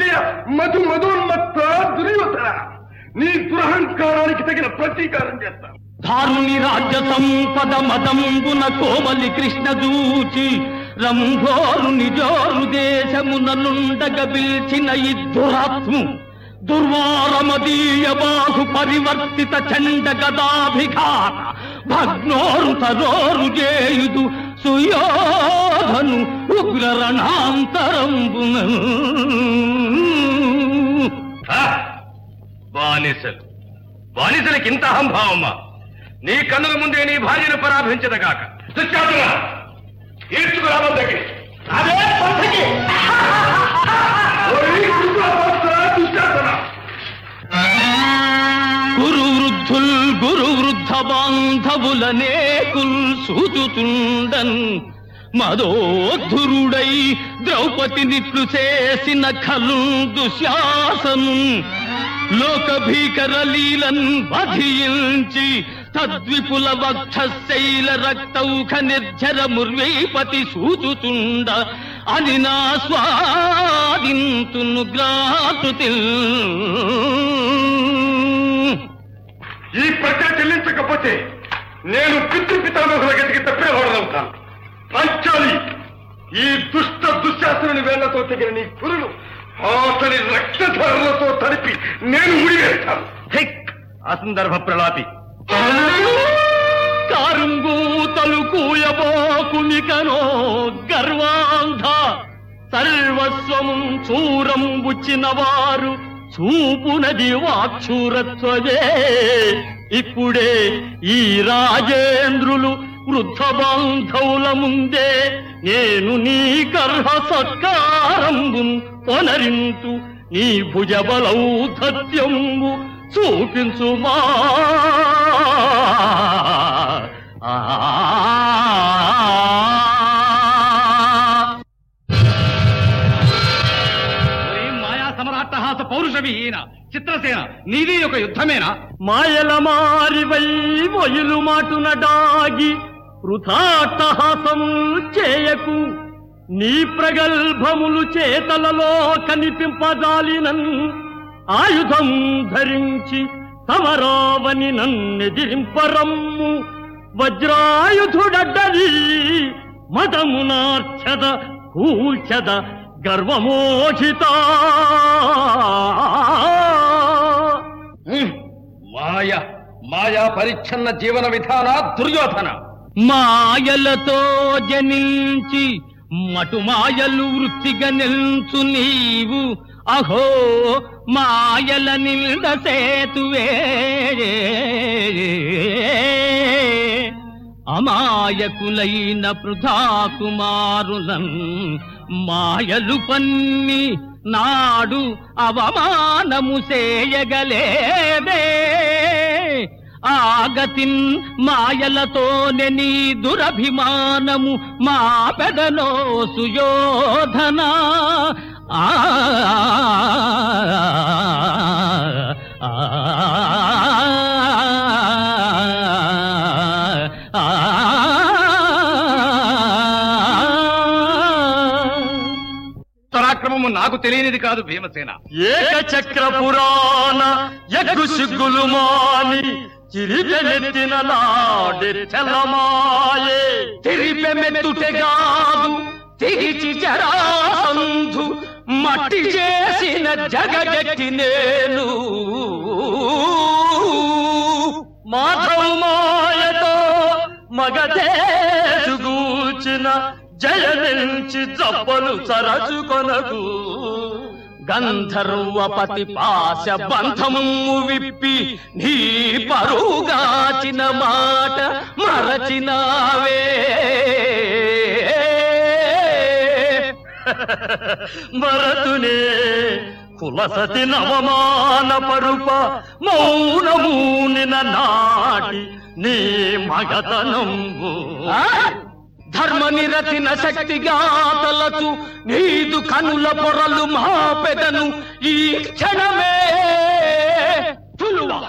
విజయ మధు మధోన్మత్త దుర్యోధన. నీ దురహంకారానికి తగిన ప్రతీకారం చేస్తాను. ధారుని రాజ్య సంపద మదంబున కోమలి కృష్ణ దూచి రంభోరు నిజోరు దేశమున నుండగ పిలిచిన ఈ దురాత్ము దుర్వారమదీయ బాహు పరివర్తిత చండ గదాభిఘాత భగ్నోరు తరోరు చేయుదు సుయోధను ఉగ్ర రణాంతరంబున బానిసలు బానిసలకి ఇంత అహంభావమ్మా. నీ కన్నుల ముందే నీ భార్యను పరాభించదగాక దుశ్శాసన ఈడ్చుకురావద్దకి అదే పద్ధతి గురు వృద్ధుల్ గురు వృద్ధ బాంధవులనే కుల్ సూచుతుండన్ మదోద్ధురుడై ద్రౌపది నిట్లు చేసిన ఖలు దుశ్యాసను లోక భీకర లీలన్ వధించి తద్విపుల వక్షశైల రక్తౌఖ నిర్జర ముర్వేపతి సూచుతుండ అని నా స్వాదింతును గ్రాతుతి ఈ ప్రజ చెల్లించకపోతే నేను పితృపితామహుల గతికి తప్పేవాడనవుతాను పంచాలి ఈ దుష్ట దుశ్శాసనని వేళ్ళతో తెగిన నీ గురులు అతని రక్తధారలతో తడిపి నేను ముడివేస్తాను అసందర్భ ప్రలాపి కారుంగూతలు కూయబోకునికనో గర్వాంధ. సర్వస్వము చూరం బుచ్చిన వారు చూపునది వాక్షూరత్వమే ఇప్పుడే ఈ రాజేంద్రులు వృద్ధ బాంధవుల ముందే నేను నీ గర్భ సత్కారంబు పొనరింతు నీ భుజబలౌధత్యంబు చూపించుమా సమరాట్టహాస పౌరుషవిహీన చిత్రసేన నీది ఒక యుద్ధమేనా? మాయల మారివై మొయులు మాటున డాగి వృథాట్టహాసము చేయకు నీ ప్రగల్భములు చేతలలో కనిపింపజాలినన్. ఆయుధం ధరించి తమరావని నన్నెదిరింపరమ్ము. వజ్రాయుధుడడ్డది మదమునార్చద కూల్చద గర్వమోచిత మాయ మాయా పరిచ్ఛన్న జీవన విధాన దుర్యోధన. మాయలతో జనించి మటుమాయలు వృత్తిగా నిల్చు నీవు. అహో మాయల నిల్ద సేతువే అమాయకులైన పృథా కుమారులం మాయలు పన్ని నాడు అవమానము చేయగలేదే ఆగతిన్ మాయలతోనే నీ దురభిమానము మా పెదనో సుయోధన ఆ పరాక్రమము నాకు తెలియనిది కాదు భీమసేన ఏకచక్ర పురాణ యగ్గు సిగ్గులు మాని చిరిపెనెత్తిన నాడి చలమాయే. తిరిపెమెత్తుటెగాదు తిరిచి జరాసంధు మట్టి చేసిన జగగట్టి నేను. మాధవ మాయతో మగదేసు మగదేశుగూచిన జయనించి జబ్బలు సరచుకొనకు గంధర్వపతి పాశ బంధము విప్పి నీ పరుగాచిన మాట మరచినావే. మరతునే కులసతి నవమాన పరుప మౌనమూనిన నాటి నీ మగతనం ధర్మ నిరతిన శక్తిగా తలచు నీదు కనుల పొరలు మా పెదను ఈ క్షణమే తులువా.